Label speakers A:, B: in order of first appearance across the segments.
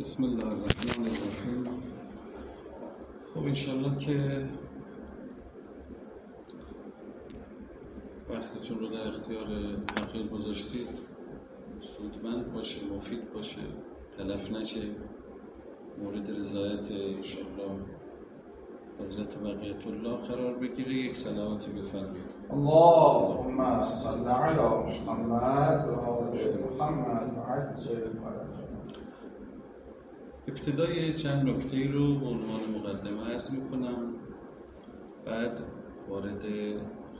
A: بسم الله الرحمن الرحیم. خب انشالله که وقتتون رو در اختیار حقیق گذاشتید. سودمند باشه مفید باشه تلف نشه. مورد رضایت انشالله حضرت بقیت الله قرار بگیره. یک سلواتی بفرمید
B: اللهم صل على محمد و آل محمد. عجل فرجنا
A: ابتدای چند نکته رو به عنوان مقدمه عرض می‌کنم. بعد وارد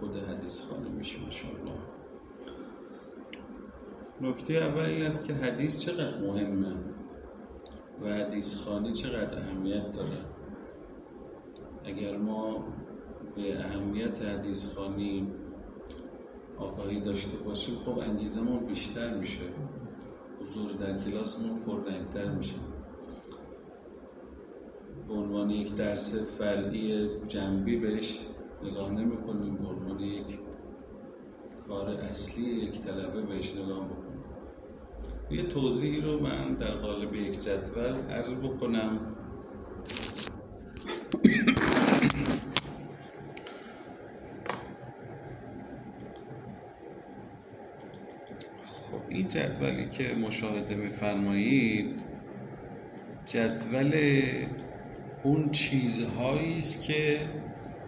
A: خود حدیث خانه میشیم انشاءالله. نکته اول این است که حدیث چقدر مهمه و حدیث خانه چقدر اهمیت داره. اگر ما به اهمیت حدیث خانی آگاهی داشته باشیم خب انگیزمون بیشتر میشه. حضور در کلاسمون پررنگتر میشه. به عنوان یک درس فرعی جنبی بهش نگاه نمی کنیم به عنوان یک کار اصلی یک طلبه بهش نگاه بکنیم یه توضیحی رو من در قالب یک جدول عرض بکنم. خب این جدولی که مشاهده میفرمایید جدول اون چیزهایی است که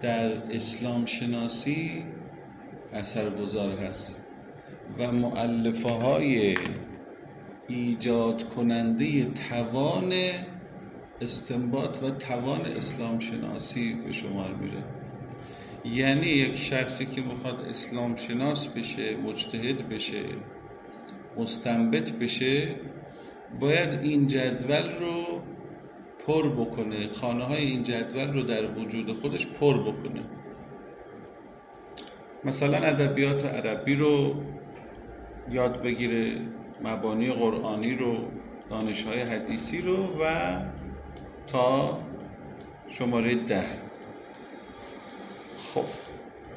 A: در اسلام شناسی اثرگذار هست و معلفه های ایجاد کننده توان استنباط و توان اسلام شناسی به شمار میره. یعنی یک شخصی که می‌خواد اسلام شناس بشه مجتهد بشه مستنبت بشه باید این جدول رو پر بکنه خانه های این جدول رو در وجود خودش پر بکنه. مثلا ادبیات عربی رو یاد بگیره مبانی قرآنی رو دانش های حدیثی رو و تا شماره ده. خب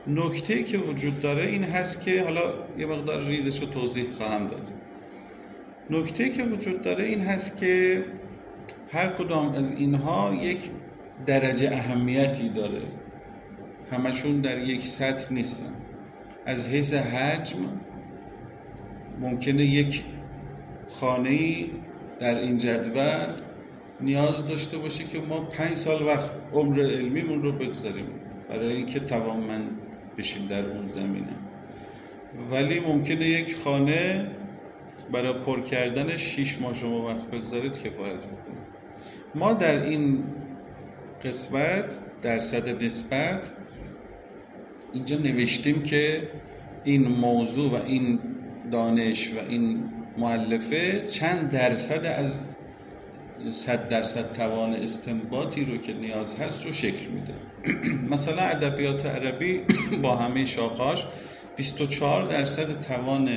A: نکته که وجود داره این هست که حالا یه مقدار ریزش رو توضیح خواهم داد. نکته که وجود داره این هست که هر کدام از اینها یک درجه اهمیتی داره. همشون در یک سطح نیستن. از حیث حجم ممکنه یک خانه در این جدول نیاز داشته باشه که ما پنج سال وقت عمر علمیمون رو بگذاریم برای اینکه توانمند بشیم در اون زمینه. ولی ممکنه یک خانه برای پر کردن شیش ماه شما وقت بگذارید کفایت می‌کنه ما در این قسمت درصد نسبت اینجا نوشتیم که این موضوع و این دانش و این معلفه چند درصد از صد درصد توان استنباطی رو که نیاز هست رو شکل میده. مثلا ادبیات عربی با همه شاخاش 24 درصد توان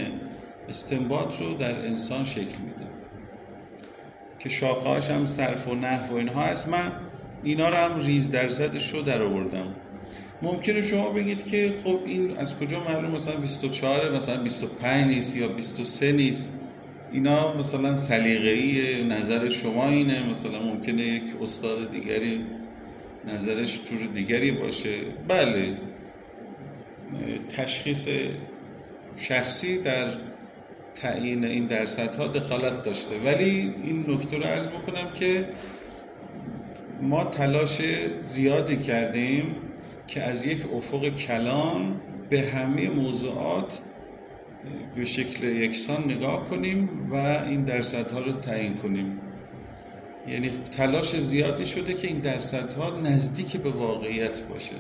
A: استنباط رو در انسان شکل میده. که شاخهاش هم صرف و نحو و اینها هست من اینا رو هم ریز درصدش رو در آوردم. ممکنه شما بگید که خب این از کجا معلوم مثلا 24 مثلا 25 نیست یا 23 نیست؟ اینا مثلا سلیقه‌ای نظر شما اینه. مثلا ممکنه یک استاد دیگری نظرش طور دیگری باشه. بله. تشخیص شخصی در تعیین این درصدها دخالت داشته. ولی این نکته رو عرض بکنم که ما تلاش زیادی کردیم که از یک افق کلان به همه موضوعات به شکل یکسان نگاه کنیم و این درصدها رو تعیین کنیم. یعنی تلاش زیادی شده که این درصدها نزدیک به واقعیت باشه.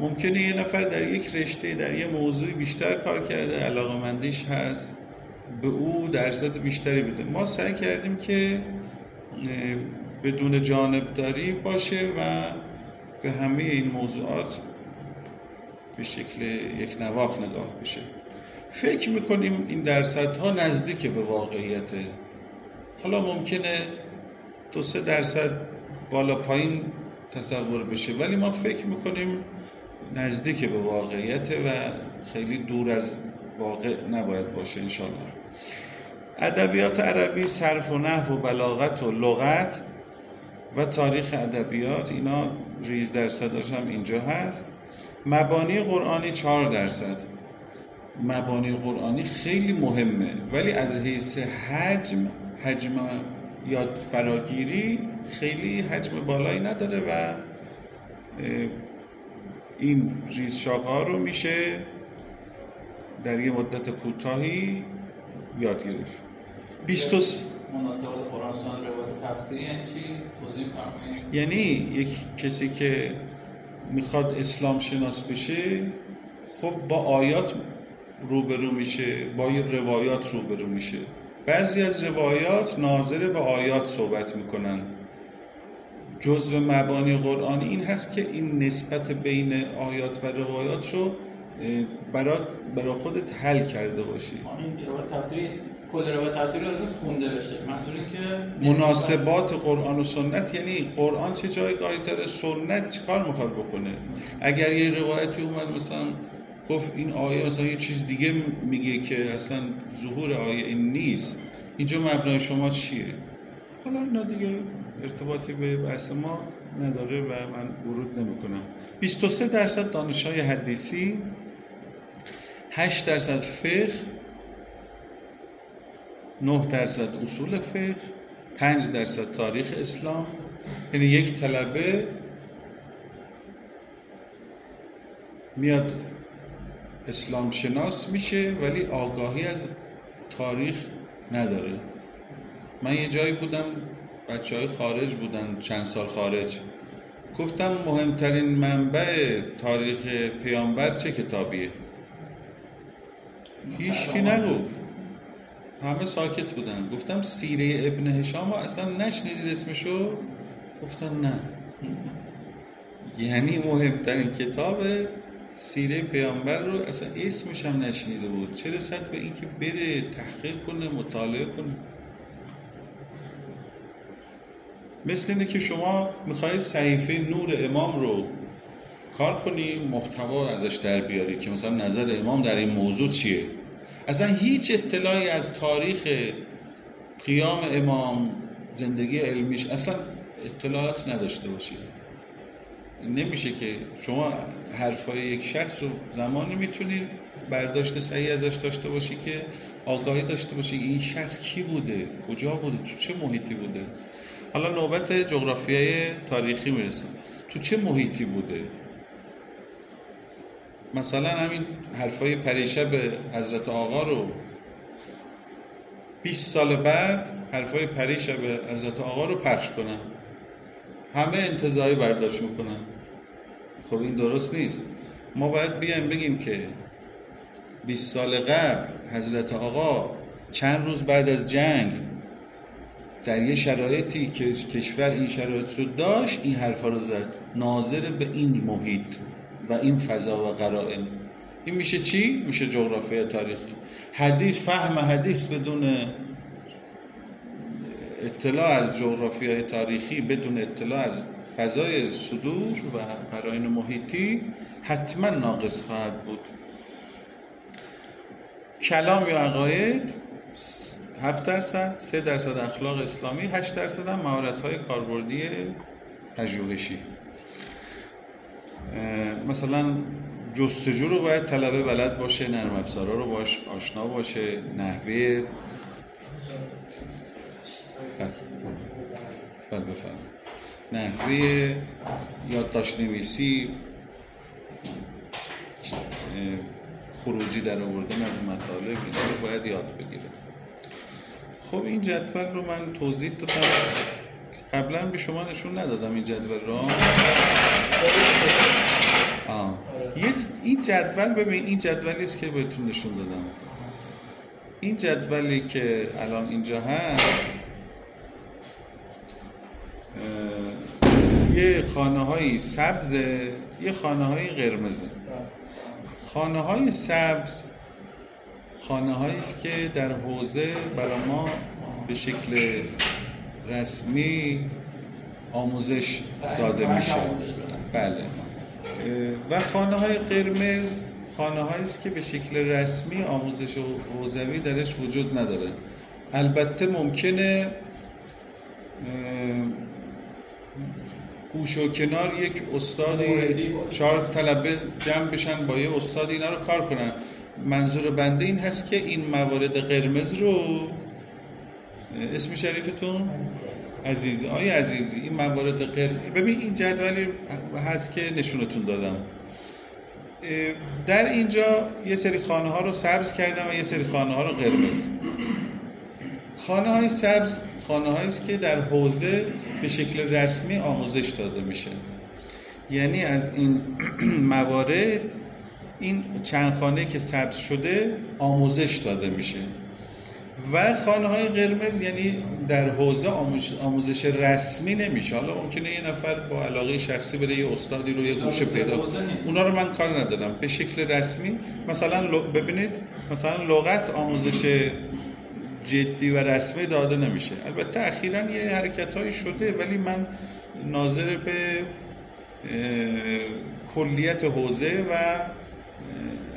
A: ممکنه یه نفر در یک رشته در یه موضوعی بیشتر کار کرده علاقه مندیش هست. به او درصد بیشتری بده ما سعی کردیم که بدون جانبداری باشه و به همه این موضوعات به شکل یک نواخ نگاه بشه. فکر می‌کنیم این درصدها نزدیک به واقعیته حالا ممکنه دو سه درصد بالا پایین تصور بشه ولی ما فکر می‌کنیم نزدیک به واقعیت و خیلی دور از واقع نباید باشه انشالله ادبیات عربی صرف و نحو و بلاغت و لغت و تاریخ ادبیات اینا ریز درصداش هم اینجا هست. مبانی قرآنی چهار درصد. مبانی قرآنی خیلی مهمه ولی از حیث حجم حجم یا فراگیری خیلی حجم بالایی نداره و این ریز ها رو میشه در یه مدت کوتاهی یاد گرفت.
C: 20 مناسبات قرآن سنت روایت تفسیری یعنی چی؟
A: یعنی یک کسی که می‌خواد اسلام شناس بشه خب با آیات روبرو میشه با یه روایات روبرو میشه. بعضی از روایات ناظر به آیات صحبت می‌کنن. جزء مبانی قرآنی این هست که این نسبت بین آیات و روایات رو برای برا خودت حل کرده باشی.
C: این تفسیری کل روایت تفسیری لازم خونده بشه. منظور که
A: مناسبات قرآن و سنت یعنی قرآن چه جایگاهی داره سنت چیکار می‌خواد بکنه؟ اگر یه روایتی اومد مثلا گفت این آیه مثلا یه چیز دیگه میگه که اصلا ظهور آیه این نیست اینجا مبنای شما چیه؟ حالا اینا دیگه ارتباطی به بحث ما نداره و من ورود نمی کنم 23 درصد دانش های حدیثی 8 درصد فقه 9 درصد اصول فقه 5 درصد تاریخ اسلام. یعنی یک طلبه میاد اسلام شناس میشه ولی آگاهی از تاریخ نداره. من یه جایی بودم بچه های خارج بودن چند سال خارج. گفتم مهمترین منبع تاریخ پیامبر چه کتابیه؟ هیچکی نگفت. همه ساکت بودن. گفتم سیره ابن هشام اصلا نشنیدید اسمشو؟ گفتن نه. یعنی مهمترین کتاب سیره پیامبر رو اصلا اسمش هم نشنیده بود. چه رسد به اینکه بره تحقیق کنه مطالعه کنه. مثل اینه که شما می‌خواید صحیفه نور امام رو کار کنی محتوا ازش در بیاری که مثلا نظر امام در این موضوع چیه؟ اصلا هیچ اطلاعی از تاریخ قیام امام زندگی علمیش اصلا اطلاعات نداشته باشید نمیشه که شما حرفای یک شخص رو زمانی می‌تونید برداشت صحیح ازش داشته باشی که آگاهی داشته باشی. این شخص کی بوده؟ کجا بوده؟ تو چه محیطی بوده؟ حالا نوبت جغرافیای تاریخی می‌رسم تو چه محیطی بوده؟ مثلا همین حرفای پریشب حضرت آقا رو 20 سال بعد حرفای پریشب حضرت آقا رو پخش کنن. همه انتظاری برداشت می‌کنن خب این درست نیست. ما باید بیایم بگیم که 20 سال قبل حضرت آقا چند روز بعد از جنگ در یه شرایطی که کشور این شرایط رو داشت این حرفا رو زد. ناظر به این محیط. و این فضا و قرائن. این میشه چی؟ میشه جغرافی تاریخی. حدیث فهم حدیث بدون اطلاع از جغرافی های تاریخی بدون اطلاع از فضای صدور و قرائن محیطی حتما ناقص خواهد بود. کلام یا عقاید 7 درصد 3 درصد اخلاق اسلامی 8 درصد هم مهارت های کاربردی پژوهشی. مثلا جستجو رو باید طلبه بلد باشه نرم افزارا رو باش آشنا باشه نحوه بله بفهم نحوه یادداشت نویسی خروجی در آوردن از مطالب اینا رو باید یاد بگیره. خب این جدول رو من توضیح دادم. قبلا به شما نشون ندادم این جدول رو. آه. این جدول ببین این جدولی است که بهتون نشون دادم. این جدولی که الان اینجا هست یه خانه های سبز یه خانه های قرمزه. خانه های سبز خانه هایی است که در حوزه برای ما به شکل رسمی آموزش داده میشه. بله. و خانه های قرمز خانه است که به شکل رسمی آموزش حوزوی درش وجود نداره. البته ممکنه گوش و کنار یک استادی چهار طلبه جمع بشن با یه استاد اینا رو کار کنن. منظور بنده این هست که این موارد قرمز رو اسم شریفتون؟ عزیزی آیا عزیزی این موارد قرمز ببین این جدولی هست که نشونتون دادم. در اینجا یه سری خانه ها رو سبز کردم و یه سری خانه ها رو قرمز. خانه های سبز خانه است که در حوزه به شکل رسمی آموزش داده میشه. یعنی از این موارد این چند خانه که سبز شده آموزش داده میشه. و خانه های قرمز یعنی در حوزه آموزش رسمی نمیشه. حالا ممکنه یه نفر با علاقه شخصی بره یه استادی رو یه گوشه پیدا اونا رو من کار ندارم. به شکل رسمی مثلا ببینید مثلا لغت آموزش جدی و رسمی داده نمیشه. البته اخیرا یه حرکت هایی شده ولی من ناظر به کلیت حوزه و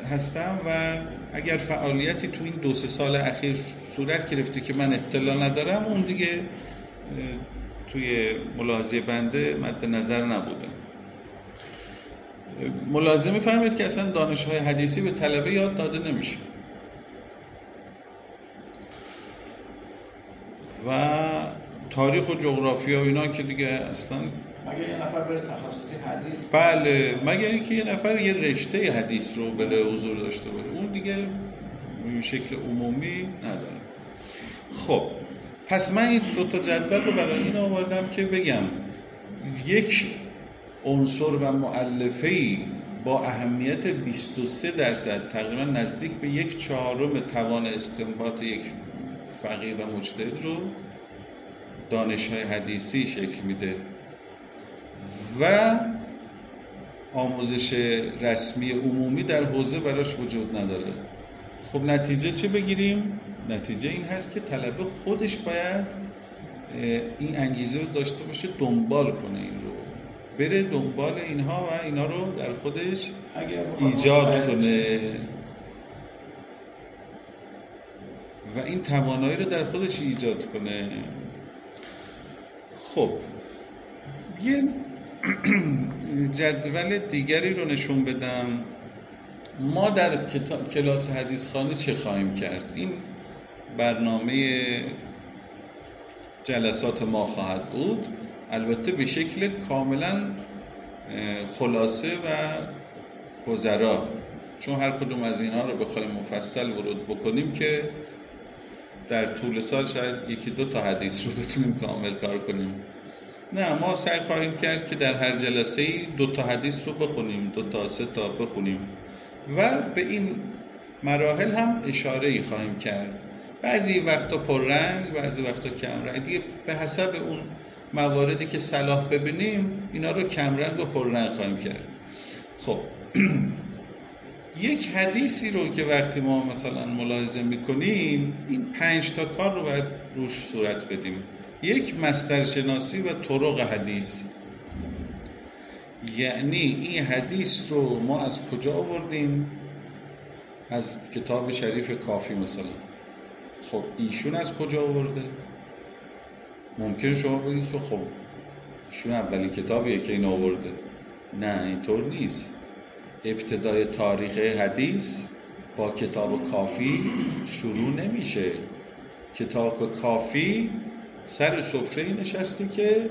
A: هستم و اگر فعالیتی تو این دو سه سال اخیر صورت گرفته که من اطلاع ندارم اون دیگه توی ملاحظه بنده مد نظر نبوده. ملازمه فرمید که اصلا دانش های حدیثی به طلبه یاد داده نمیشه. و تاریخ و جغرافیا و اینا که دیگه اصلا
C: مگه یه نفر تخصصی حدیث؟
A: بله مگه اینکه یه نفر یه رشته حدیث رو بره حضور داشته باشه. اون دیگه شکل عمومی نداره. خب پس من این دو تا جدول رو برای این آوردم که بگم یک عنصر و معلفه با اهمیت 23 درصد تقریبا نزدیک به یک چهارم توان استنباط یک فقیه و مجتهد رو دانش های حدیثی شکل میده. و آموزش رسمی عمومی در حوزه براش وجود نداره. خب نتیجه چه بگیریم؟ نتیجه این هست که طلبه خودش باید این انگیزه رو داشته باشه دنبال کنه این رو. بره دنبال اینها و اینا رو در خودش ایجاد کنه. و این توانایی رو در خودش ایجاد کنه. خب یه جدول دیگری رو نشون بدم. ما در کلاس حدیث خانه چه خواهیم کرد؟ این برنامه جلسات ما خواهد بود. البته به شکل کاملا خلاصه و گذرا. چون هر کدوم از اینها رو بخوایم مفصل ورود بکنیم که در طول سال شاید یکی دو تا حدیث رو بتونیم کامل کار کنیم. نه ما سعی خواهیم کرد که در هر جلسه ای دو تا حدیث رو بخونیم دو تا سه تا بخونیم و به این مراحل هم اشاره ای خواهیم کرد. بعضی وقتا پررنگ بعضی وقتا کم رنگ. دیگه به حسب اون مواردی که صلاح ببینیم اینا رو کمرنگ و پررنگ خواهیم کرد. خب یک حدیثی رو که وقتی ما مثلا ملاحظه می‌کنیم این پنج تا کار رو باید روش صورت بدیم. یک مسترشناسی و طرق حدیث. یعنی این حدیث رو ما از کجا آوردیم؟ از کتاب شریف کافی مثلا. خب ایشون از کجا آورده؟ ممکن شما بگید که خب ایشون اولین کتابیه که این آورده. نه اینطور نیست. ابتدای تاریخ حدیث با کتاب کافی شروع نمیشه. کتاب کافی سر سفره نشسته که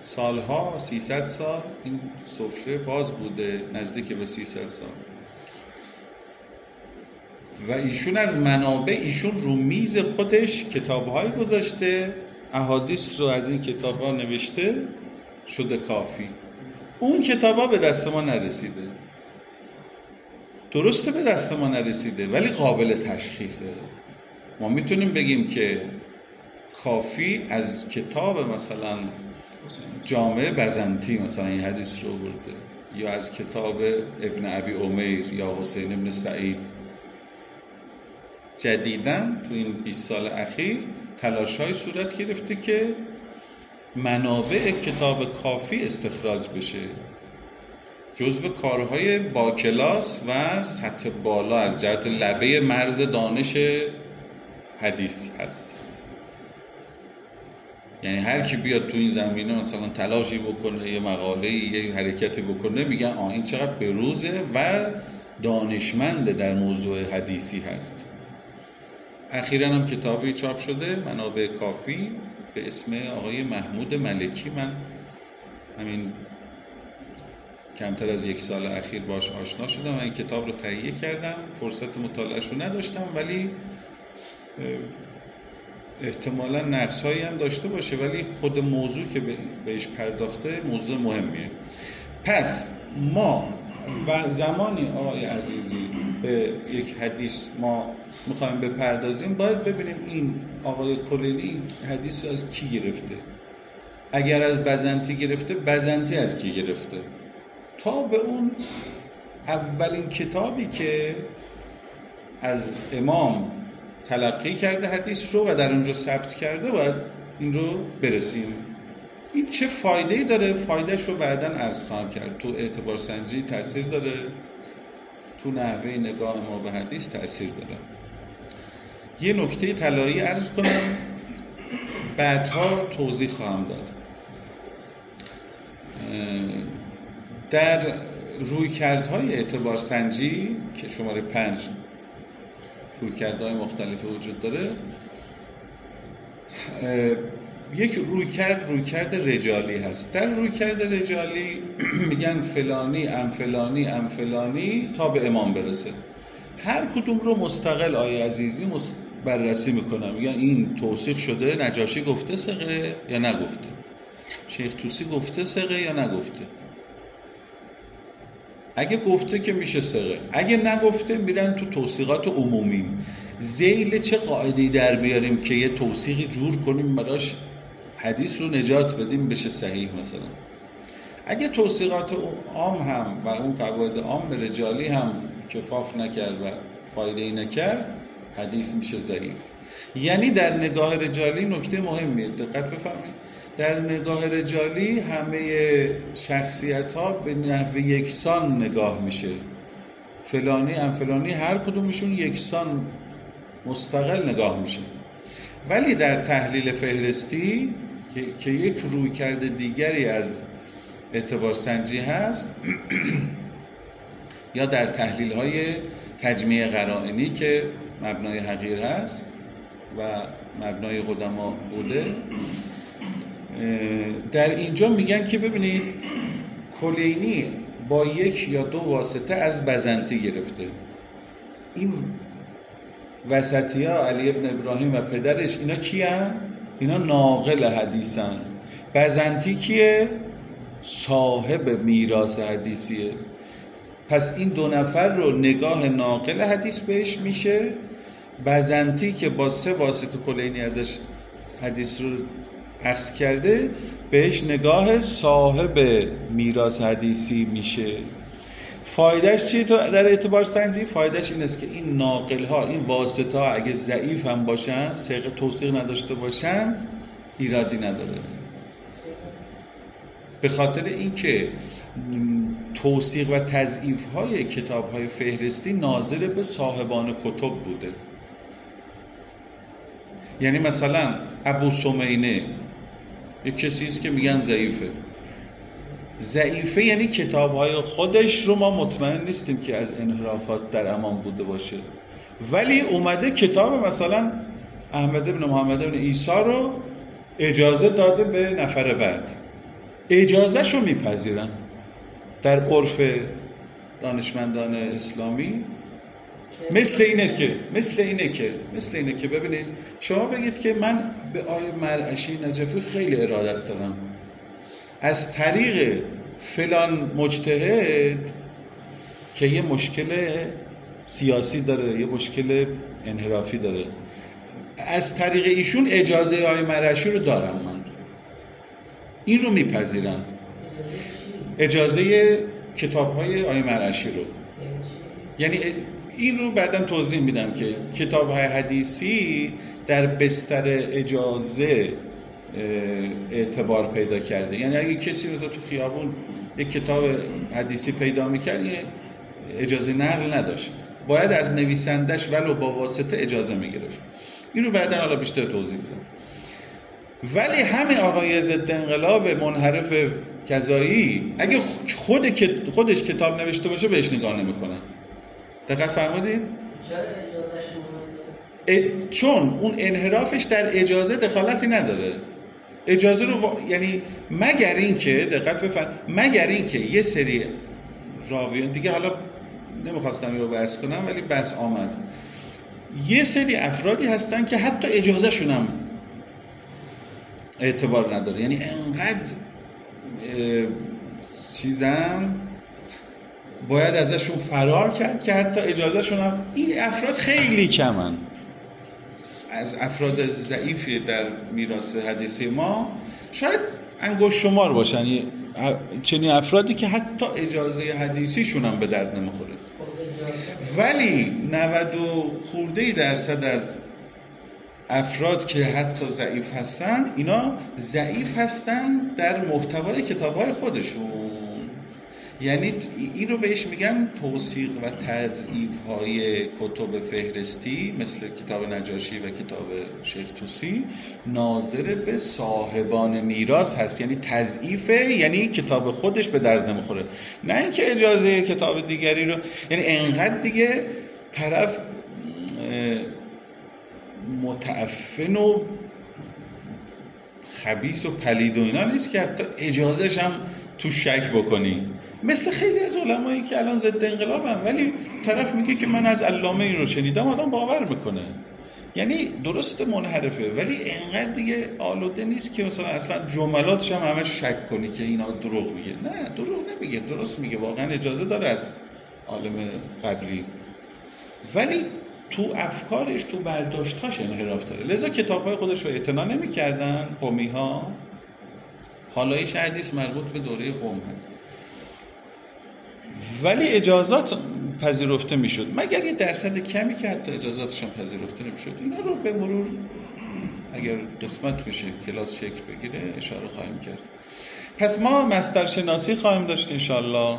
A: سالها 300 سال این سفره باز بوده نزدیک به 300 سال. و ایشون از منابع ایشون رو میز خودش کتابهایی گذاشته احادیث رو از این کتاب ها نوشته شده کافی. اون کتاب به دست ما نرسیده. درسته به دست ما نرسیده ولی قابل تشخیصه. ما می‌تونیم بگیم که کافی از کتاب مثلا جامعه بزنتی مثلا این حدیث رو برده یا از کتاب ابن ابی امیر یا حسین ابن سعید. جدیدن تو این 20 سال اخیر تلاش های صورت گرفته که منابع کتاب کافی استخراج بشه. جزو کارهای با کلاس و سطح بالا از جهت لبه مرز دانش حدیث هست. یعنی هر کی بیاد تو این زمینه مثلا تلاشی بکنه یه مقاله یه حرکتی بکنه میگن آه این چقدر بروزه و دانشمند در موضوع حدیثی هست. اخیرا هم کتابی چاپ شده منابع کافی به اسم آقای محمود ملکی. من همین کمتر از یک سال اخیر باش آشنا شدم و این کتاب رو تهیه کردم. فرصت مطالعهش رو نداشتم ولی احتمالا نقص هایی هم داشته باشه ولی خود موضوع که بهش پرداخته موضوع مهمیه. پس ما و زمانی آقای عزیزی به یک حدیث ما می‌خوایم بپردازیم باید ببینیم این آقای کلینی حدیث رو از کی گرفته. اگر از بزنتی گرفته بزنتی از کی گرفته؟ تا به اون اولین کتابی که از امام تلقی کرده حدیث رو و در اونجا ثبت کرده باید این رو برسیم. این چه فایده ای داره؟ فایدهش رو بعدا عرض خواهم کرد. تو اعتبار سنجی تاثیر داره. تو نحوه نگاه ما به حدیث تاثیر داره. یه نکته طلایی عرض کنم. بعدها توضیح خواهم داد. در روی کردهای اعتبار سنجی که شماره پنج روی کردهای مختلف وجود داره. یک روی کرد روی کرد رجالی هست. در روی کرد رجالی میگن فلانی ام فلانی ام فلانی تا به امام برسه. هر کدوم رو مستقل آیه عزیزی بررسی می‌کنم میگن این توصیق شده نجاشی گفته سقه یا نگفته؟ شیخ توسی گفته سقه یا نگفته؟ اگه گفته که میشه سقه اگه نگفته میرن تو توصیقات عمومی. زیل چه قاعده در بیاریم که یه توصیقی جور کنیم براش حدیث رو نجات بدیم بشه صحیح مثلا؟ اگه توصیقات عام هم و اون قواعد عام رجالی هم کفاف نکرد و فایده ای نکرد حدیث میشه ضعیف. یعنی در نگاه رجالی نکته مهمیه. دقت بفرمایید. در نگاه رجالی همه شخصیت ها به نحو یکسان نگاه میشه. فلانی هم فلانی هر کدومشون یکسان مستقل نگاه میشه. ولی در تحلیل فهرستی که, که یک روی کرده دیگری از اعتبار سنجی هست یا در تحلیل های تجمیع قرائنی که مبنای حقیر هست و مبنای قدما بوده در اینجا میگن که ببینید کلینی با یک یا دو واسطه از بزنتی گرفته. این وسطی ها علی ابن ابراهیم و پدرش اینا کی اینا ناقل حدیثن بزنتی کیه؟ صاحب میراث حدیثیه. پس این دو نفر رو نگاه ناقل حدیث بهش میشه. بزنتی که با سه واسطه کلینی ازش حدیث رو عکس کرده بهش نگاه صاحب میراث حدیثی میشه. فایدهش چیه تو در اعتبار سنجی؟ فایدهش این است که این ناقل ها این واسطه ها اگه ضعیف هم باشن سیغ توصیق نداشته باشن ایرادی نداره. به خاطر اینکه توصیق و تضعیف های کتاب های فهرستی ناظر به صاحبان کتب بوده. یعنی مثلا ابو سمینه یک کسی است که میگن ضعیفه. ضعیفه یعنی کتاب های خودش رو ما مطمئن نیستیم که از انحرافات در امان بوده باشه. ولی اومده کتاب مثلا احمد ابن محمد ابن ایسا رو اجازه داده به نفر بعد. اجازه رو میپذیرن. در عرف دانشمندان اسلامی مثل اینه که مثل اینه که مثل اینه که ببینید شما بگید که من به آیه مرعشی نجفی خیلی ارادت دارم. از طریق فلان مجتهد که یه مشکل سیاسی داره یه مشکل انحرافی داره. از طریق ایشون اجازه آیه مرعشی رو دارم من. این رو میپذیرم. اجازه کتاب های آیه مرعشی رو. یعنی این رو بعدا توضیح میدم که کتاب های حدیثی در بستر اجازه اعتبار پیدا کرده. یعنی اگه کسی مثلا تو خیابون یک کتاب حدیثی پیدا می‌کرد اجازه نقل نداشت. باید از نویسندش ولو با واسطه اجازه می‌گرفت. این رو بعدا حالا بیشتر توضیح میدم. ولی همه آقای ضد انقلاب منحرف کذایی اگه خود خودش کتاب نوشته باشه بهش نگاه نمی‌کنن دقت فرمودید؟ چون اون انحرافش در اجازه دخالتی نداره. اجازه رو وا- یعنی مگر اینکه دقت بفرم مگر اینکه یه سری راویان دیگه حالا نمی‌خواستم رو بحث کنم ولی بحث آمد. یه سری افرادی هستن که حتی اجازه هم اعتبار نداره. یعنی انقدر اه، چیزن؟ باید ازشون فرار کرد که حتی اجازهشون هم این افراد خیلی کمن. از افراد ضعیفی در میراث حدیثی ما شاید انگشت شمار باشن. چنین افرادی که حتی اجازه حدیثیشون هم به درد نمی‌خوره. ولی 90 و خورده درصد از افراد که حتی ضعیف هستن اینا ضعیف هستن در محتوای کتاب های خودشون. یعنی این رو بهش میگن توصیق و تضعیف های کتب فهرستی مثل کتاب نجاشی و کتاب شیخ توسی ناظر به صاحبان میراث هست. یعنی تضعیفه یعنی کتاب خودش به درد نمی‌خوره. نه اینکه اجازه کتاب دیگری رو یعنی انقدر دیگه طرف متعفن و خبیس و پلید و اینا نیست که حتی اجازهش هم تو شک بکنی. مثل خیلی از علمایی که الان ضد انقلاب هم ولی طرف میگه که من از علامه این رو شنیدم آدم باور می‌کنه. یعنی درست منحرفه ولی انقدر دیگه آلوده نیست که مثلا اصلا جملاتش هم همش شک کنی که اینا دروغ میگه. نه دروغ نمیگه درست میگه واقعا اجازه داره از عالم قبلی. ولی تو افکارش تو برداشتاش انحراف داره. لذا کتاب های خودش رو اعتنا نمی‌کردن قومی ها حالایش حدیث مربوط به دوره قوم هست. ولی اجازات پذیرفته می‌شد. مگر یه درصد کمی که حتی اجازاتش هم پذیرفته نمی‌شد؟ اینا رو به مرور اگر قسمت بشه کلاس شکل بگیره اشاره خواهیم کرد. پس ما مستر شناسی خواهیم داشت انشالله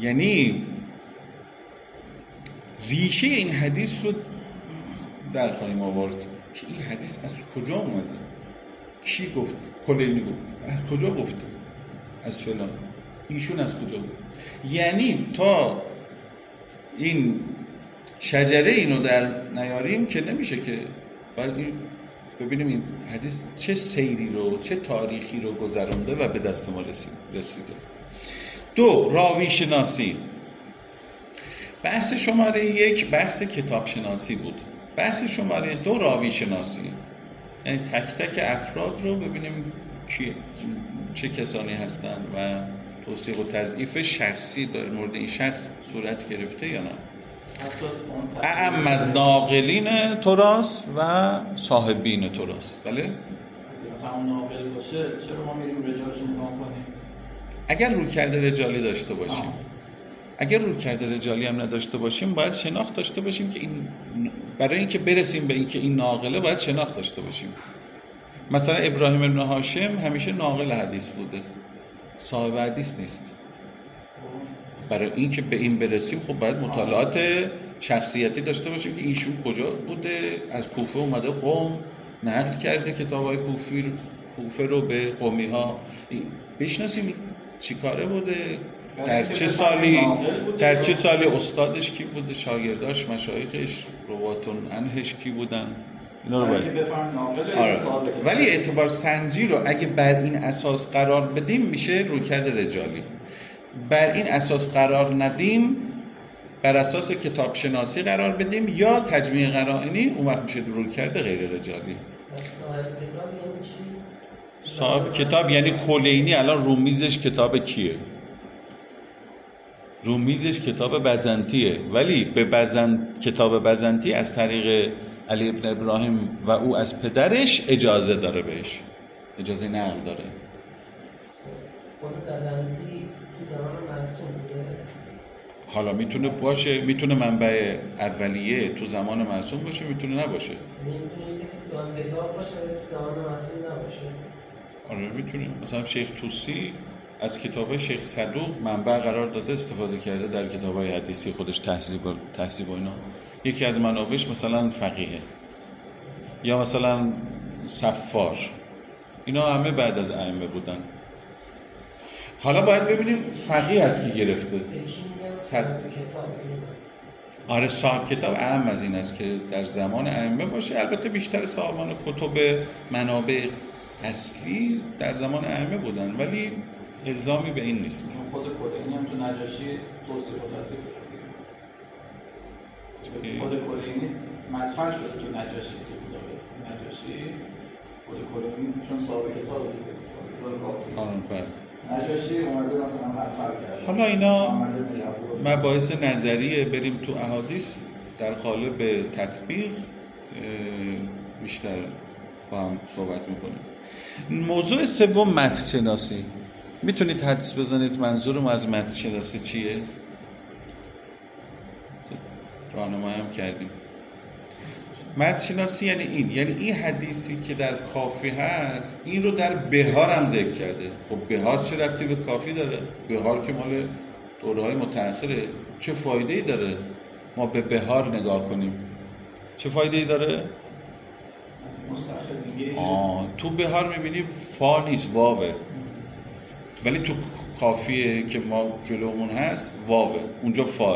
A: یعنی ریشه این حدیث رو در خواهیم آورد که این حدیث از کجا اومده؟ کی گفت؟ کلینی از کجا گفت؟ از فلان. ایشون از کجا گفت؟ یعنی تا این شجره اینو در نیاریم که نمیشه که باید ببینیم این حدیث چه سیری رو چه تاریخی رو گذرانده و به دست ما رسید- رسیده. دو راوی شناسی بحث شماره یک بحث کتاب شناسی بود. بحث شماره دو راوی شناسی یعنی تک تک افراد رو ببینیم کی چه کسانی هستند و توصیق و تضعیف شخصی در مورد این شخص صورت گرفته یا نه. اعم از ناقلین تراس و صاحبین تراس. بله؟
C: مثلا اون ناقل باشه چرا ما میریم رجالش رو نگاه کنیم؟
A: اگر روی کرده رجالی داشته باشیم.
C: آه.
A: اگر روی کرده رجالی هم نداشته باشیم باید شناخت داشته باشیم که این برای اینکه برسیم به اینکه این ناقله باید شناخت داشته باشیم. مثلا ابراهیم ابن هاشم همیشه ناقل حدیث بوده. صاحب حدیث نیست. برای اینکه به این برسیم خب باید مطالعات شخصیتی داشته باشیم که ایشون کجا بوده. از کوفه اومده قوم نقل کرده کتاب های کوفی کوفه رو به قومی ها بشناسیم چی کاره بوده. در چه سالی در چه سالی استادش کی بوده؟ شاگرداش مشایخش رواتون انهش کی بودن؟ اینا رو باید آره. ولی اعتبار سنجی رو اگه بر این اساس قرار بدیم میشه رویکرد رجالی. بر این اساس قرار ندیم بر اساس کتاب شناسی قرار بدیم یا تجمیع قرائنی اون وقت میشه رویکرد غیر رجالی.
D: پس صاحب کتاب یعنی؟
A: صاحب کتاب یعنی کلینی الان رومیزش کتاب کیه؟ رومیزش کتاب بزنتیه. ولی به بزن... کتاب بزنتی از طریق علی ابن ابراهیم و او از پدرش اجازه داره بهش. اجازه نقل داره. حالا می‌تونه باشه می‌تونه منبع اولیه تو زمان معصوم باشه می‌تونه نباشه.
D: می‌تونه باشه تو زمان معصوم نباشه.
A: آره می‌تونه. مثلا شیخ توسی از کتاب شیخ صدوق منبع قرار داده استفاده کرده در کتاب های حدیثی خودش تحذیب و اینا. یکی از منابعش مثلا فقیه یا مثلا سفار اینا همه بعد از ائمه بودن. حالا باید ببینیم فقیه گرفته
D: به کی میگن
A: صد- آره صاحب کتاب اهم از این است که در زمان ائمه باشه. البته بیشتر صاحبان کتب منابع اصلی در زمان ائمه بودن. ولی الزامی به این نیست.
C: خود کلینی هم تو نجاشی
A: چی؟
C: خود کلینی مدفن شده تو نجاشی. نجاشی خود کلینی چون صاحب کتاب
A: بله.
B: نجاشی اومده مثلا مدخل کرد
A: حالا اینا. مباحث نظریه بریم تو احادیث. در قالب تطبیق بیشتر با هم صحبت می‌کنیم. موضوع سوم متن شناسی. می‌تونید حدس بزنید منظورم از متن شناسی چیه؟ راهنمایی هم کردیم. متن شناسی یعنی این یعنی این حدیثی که در کافی هست این رو در بهار هم ذکر کرده. خب بهار چه ربطی به کافی داره؟ بهار که مال دوره های متأخره. چه فایده ای داره ما به بهار نگاه کنیم؟ چه فایده ای داره آه تو بهار می‌بینی فا نیست واوه. ولی تو کافیه که ما جلومون هست واوه. اونجا فاه